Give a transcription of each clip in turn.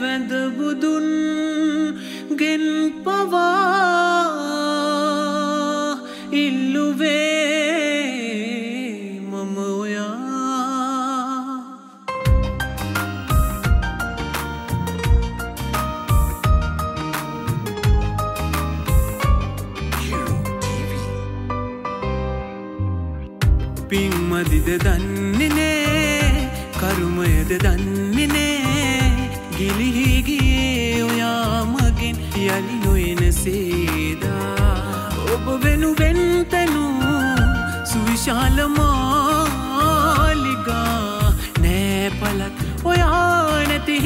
වැඳ බුදුන් ගෙන් පවා ඉල්ලුවේ මම ඔයා පින්මදිද දන්නෙනේ කරුමයද දන්නෙනේ ගිලිහිගියේ ඔයා මගෙන් යළි නොයන සේදා. ඔබ වෙනුවෙන් තැනූ සුවිශාල මාලිගා. නෑ පලත් ඔයා නැති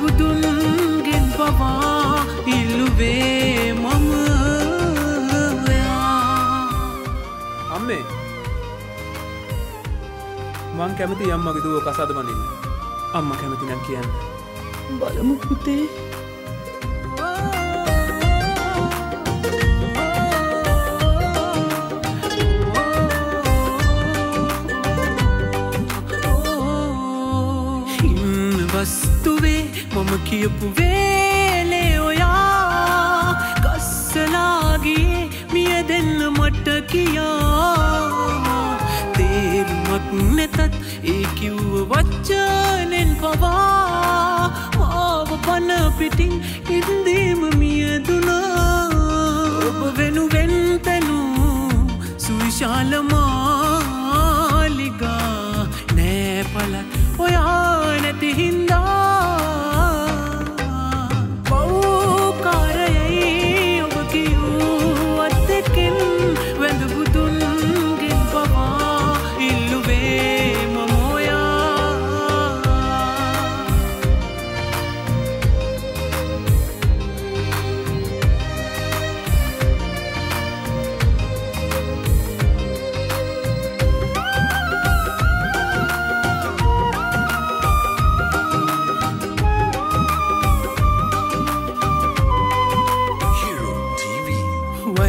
බුදුන්ගෙන් පවා ඉල්ලුවේ මම අම්මේ. මං කැමති අම්මගේ දුව කසාද බඳින්න. අම්ම කැමති නම් කියන්න. බලමු පුතේ මම කියපු වේලේ ඔයා. කස්සලාගේ මිය දෙන්න මට කියා. තේරුමක් නැතත් ඒ කිව්ව වච්චනෙන් පවා. මාව පන පිටින් ඉන්දීම මියදුනා. ඔබ වෙනුවෙන් තැනූ සුවිශාල මාලිගා. නෑ පලත් ඔයා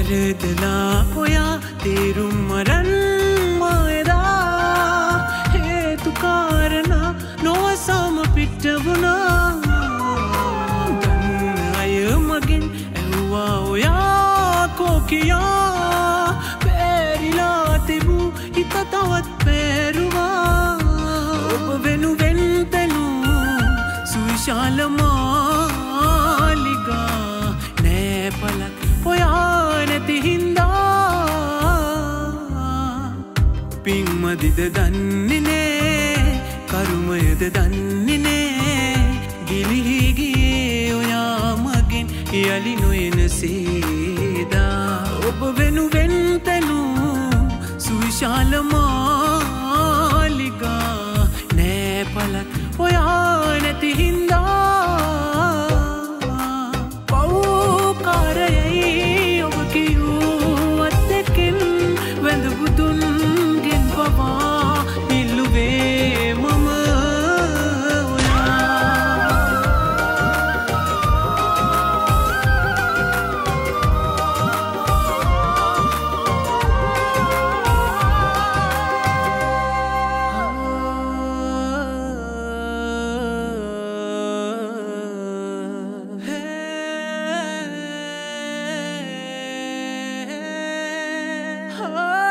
වරදලා ඔයා තේරුම් මරන් මයදා හේතුකාරණ නොවසාම පිට්ටවුණා ගන්න අය මගෙන් ඇව්වා ඔයා කෝකියා පෑරිලා තිබූ හිත තවත් පෑරුවා පින්මදිද දන්නෙනේ කරුමයද දන්නෙනේ ගිලිහිගියේ ඔයා මගෙන්. යළි නොයන Oh.